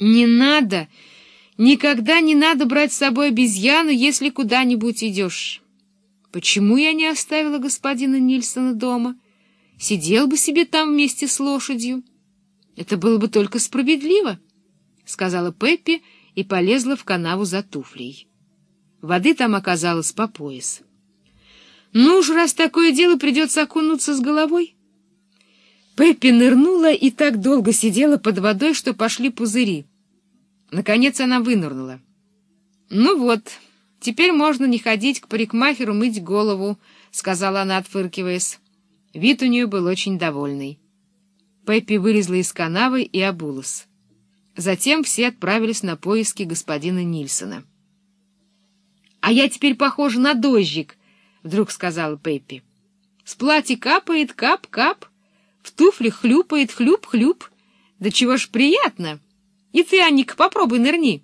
Не надо, никогда не надо брать с собой обезьяну, если куда-нибудь идешь. Почему я не оставила господина Нильсона дома? Сидел бы себе там вместе с лошадью. Это было бы только справедливо, — сказала Пеппи и полезла в канаву за туфлей. Воды там оказалось по пояс. Ну уж, раз такое дело, придется окунуться с головой. Пеппи нырнула и так долго сидела под водой, что пошли пузыри. Наконец она вынырнула. «Ну вот, теперь можно не ходить к парикмахеру мыть голову», — сказала она, отфыркиваясь. Вид у нее был очень довольный. Пеппи вылезла из канавы и обулась. Затем все отправились на поиски господина Нильсона. «А я теперь похожа на дождик», — вдруг сказала Пеппи. «С платья капает кап-кап, в туфлях хлюпает хлюп-хлюп. Да чего ж приятно!» И ты, Анника, попробуй нырни.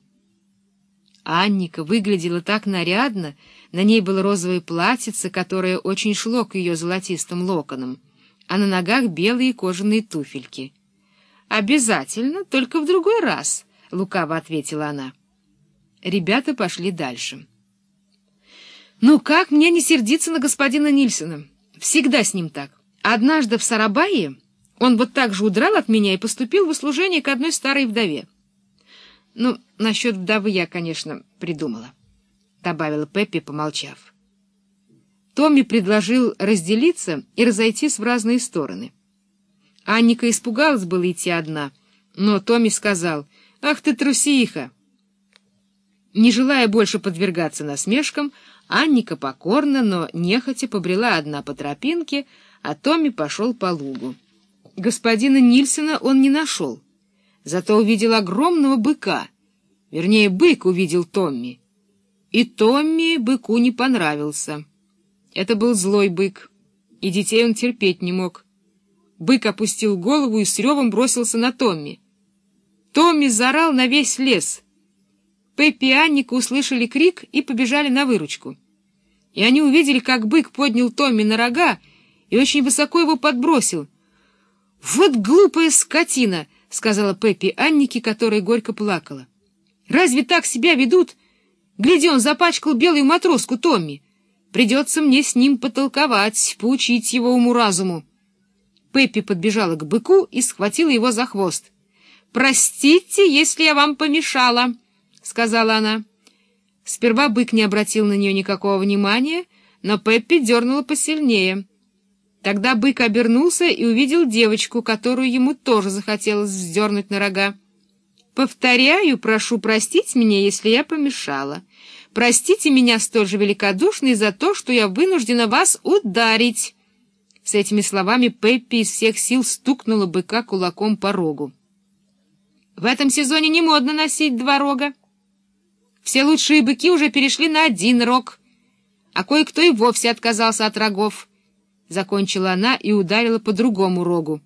Анника выглядела так нарядно, на ней было розовое платьице, которое очень шло к ее золотистым локонам, а на ногах белые кожаные туфельки. «Обязательно, только в другой раз», — лукаво ответила она. Ребята пошли дальше. «Ну как мне не сердиться на господина Нильсона? Всегда с ним так. Однажды в Сарабае он вот так же удрал от меня и поступил в услужение к одной старой вдове. Ну, насчет вдовы я, конечно, придумала, — добавила Пеппи, помолчав. Томми предложил разделиться и разойтись в разные стороны. Анника испугалась было идти одна, но Томми сказал, «Ах ты трусиха!» Не желая больше подвергаться насмешкам, Анника покорно, но нехотя побрела одна по тропинке, а Томми пошел по лугу. Господина Нильсона он не нашел зато увидел огромного быка. Вернее, бык увидел Томми. И Томми быку не понравился. Это был злой бык, и детей он терпеть не мог. Бык опустил голову и с ревом бросился на Томми. Томми заорал на весь лес. Пеппи и Анника услышали крик и побежали на выручку. И они увидели, как бык поднял Томми на рога и очень высоко его подбросил. «Вот глупая скотина!» — сказала Пеппи Аннике, которая горько плакала. «Разве так себя ведут? Гляди, он запачкал белую матроску Томми. Придется мне с ним потолковать, поучить его уму-разуму». Пеппи подбежала к быку и схватила его за хвост. «Простите, если я вам помешала», — сказала она. Сперва бык не обратил на нее никакого внимания, но Пеппи дернула посильнее — Тогда бык обернулся и увидел девочку, которую ему тоже захотелось вздернуть на рога. «Повторяю, прошу простить меня, если я помешала. Простите меня столь же великодушно за то, что я вынуждена вас ударить». С этими словами Пеппи из всех сил стукнула быка кулаком по рогу. В этом сезоне не модно носить два рога. Все лучшие быки уже перешли на один рог, а кое-кто и вовсе отказался от рогов. — закончила она и ударила по другому рогу.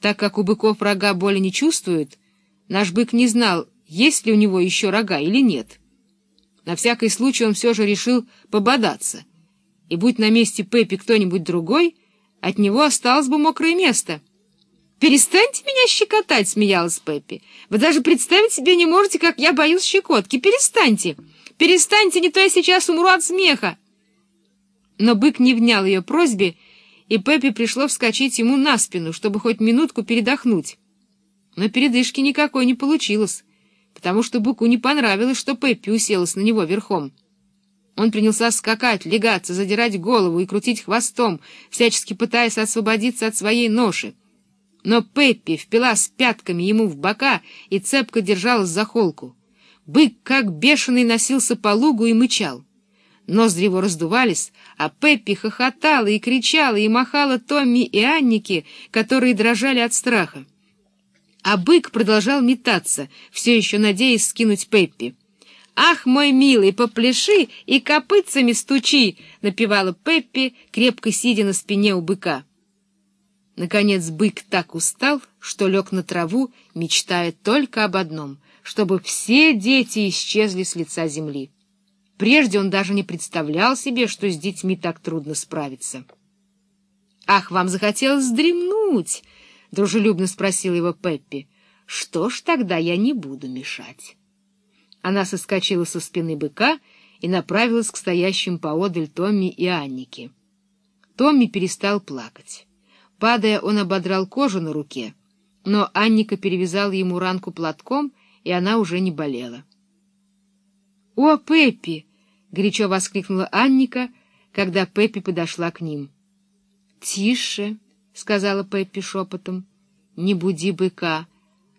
Так как у быков рога боли не чувствуют, наш бык не знал, есть ли у него еще рога или нет. На всякий случай он все же решил пободаться, и будь на месте Пеппи кто-нибудь другой, от него осталось бы мокрое место. «Перестаньте меня щекотать!» — смеялась Пеппи. «Вы даже представить себе не можете, как я боюсь щекотки! Перестаньте! Перестаньте, не то я сейчас умру от смеха!» Но бык не внял ее просьбе, и Пеппи пришло вскочить ему на спину, чтобы хоть минутку передохнуть. Но передышки никакой не получилось, потому что быку не понравилось, что Пеппи уселась на него верхом. Он принялся скакать, легаться, задирать голову и крутить хвостом, всячески пытаясь освободиться от своей ноши. Но Пеппи впилась пятками ему в бока и цепко держалась за холку. Бык, как бешеный, носился по лугу и мычал. Ноздри его раздувались, а Пеппи хохотала и кричала и махала Томми и Аннике, которые дрожали от страха. А бык продолжал метаться, все еще надеясь скинуть Пеппи. «Ах, мой милый, попляши и копытцами стучи!» — напевала Пеппи, крепко сидя на спине у быка. Наконец бык так устал, что лег на траву, мечтая только об одном — чтобы все дети исчезли с лица земли. Прежде он даже не представлял себе, что с детьми так трудно справиться. — Ах, вам захотелось вздремнуть? — дружелюбно спросил его Пеппи. — Что ж, тогда я не буду мешать. Она соскочила со спины быка и направилась к стоящим поодаль Томми и Аннике. Томми перестал плакать. Падая, он ободрал кожу на руке, но Анника перевязала ему ранку платком, и она уже не болела. — О, Пеппи! — горячо воскликнула Анника, когда Пеппи подошла к ним. — Тише! — сказала Пеппи шепотом. — Не буди быка,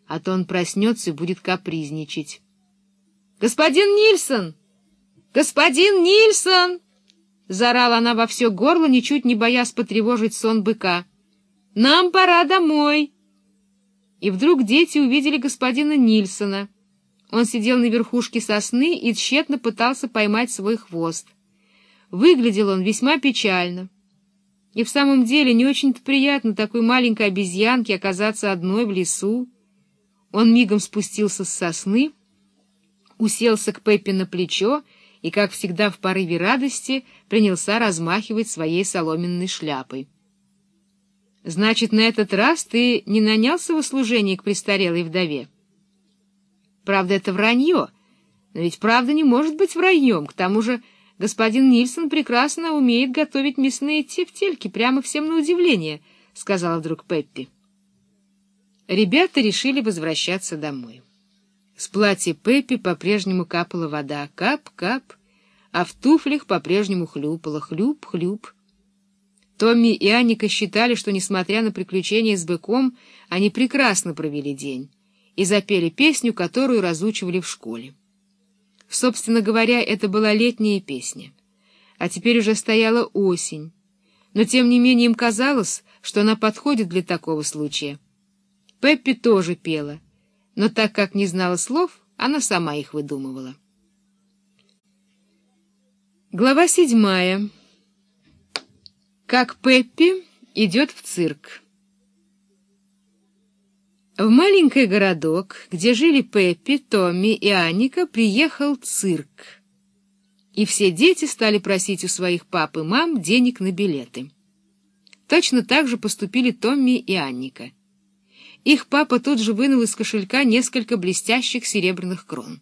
а то он проснется и будет капризничать. — Господин Нильсон! Господин Нильсон! — заорала она во все горло, ничуть не боясь потревожить сон быка. — Нам пора домой! И вдруг дети увидели господина Нильсона. Он сидел на верхушке сосны и тщетно пытался поймать свой хвост. Выглядел он весьма печально. И в самом деле не очень-то приятно такой маленькой обезьянке оказаться одной в лесу. Он мигом спустился с сосны, уселся к Пеппи на плечо и, как всегда в порыве радости, принялся размахивать своей соломенной шляпой. — Значит, на этот раз ты не нанялся в услужение к престарелой вдове? Правда, это вранье, но ведь правда не может быть враньем. К тому же господин Нильсон прекрасно умеет готовить мясные тефтельки, прямо всем на удивление, — сказала вдруг Пеппи. Ребята решили возвращаться домой. С платья Пеппи по-прежнему капала вода, кап-кап, а в туфлях по-прежнему хлюпала, хлюп-хлюп. Томми и Анника считали, что, несмотря на приключения с быком, они прекрасно провели день и запели песню, которую разучивали в школе. Собственно говоря, это была летняя песня. А теперь уже стояла осень. Но, тем не менее, им казалось, что она подходит для такого случая. Пеппи тоже пела — но так как не знала слов, она сама их выдумывала. Глава седьмая. Как Пеппи идет в цирк. В маленький городок, где жили Пеппи, Томми и Анника, приехал цирк. И все дети стали просить у своих пап и мам денег на билеты. Точно так же поступили Томми и Анника — их папа тут же вынул из кошелька несколько блестящих серебряных крон.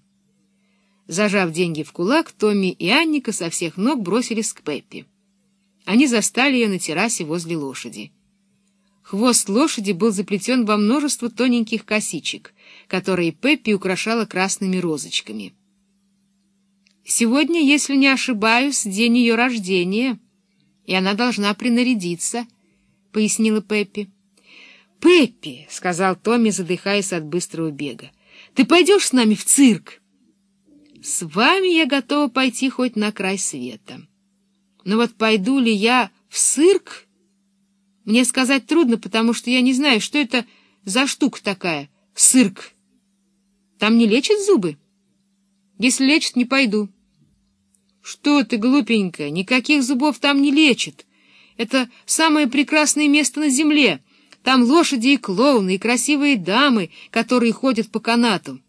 Зажав деньги в кулак, Томми и Анника со всех ног бросились к Пеппи. Они застали ее на террасе возле лошади. Хвост лошади был заплетен во множество тоненьких косичек, которые Пеппи украшала красными розочками. «Сегодня, если не ошибаюсь, день ее рождения, и она должна принарядиться», — пояснила Пеппи. «Пеппи», — сказал Томми, задыхаясь от быстрого бега, — «ты пойдешь с нами в цирк?» «С вами я готова пойти хоть на край света. Но вот пойду ли я в цирк? Мне сказать трудно, потому что я не знаю, что это за штука такая, цирк. Там не лечат зубы? Если лечат, не пойду». «Что ты, глупенькая, никаких зубов там не лечат. Это самое прекрасное место на земле». Там лошади и клоуны, и красивые дамы, которые ходят по канату.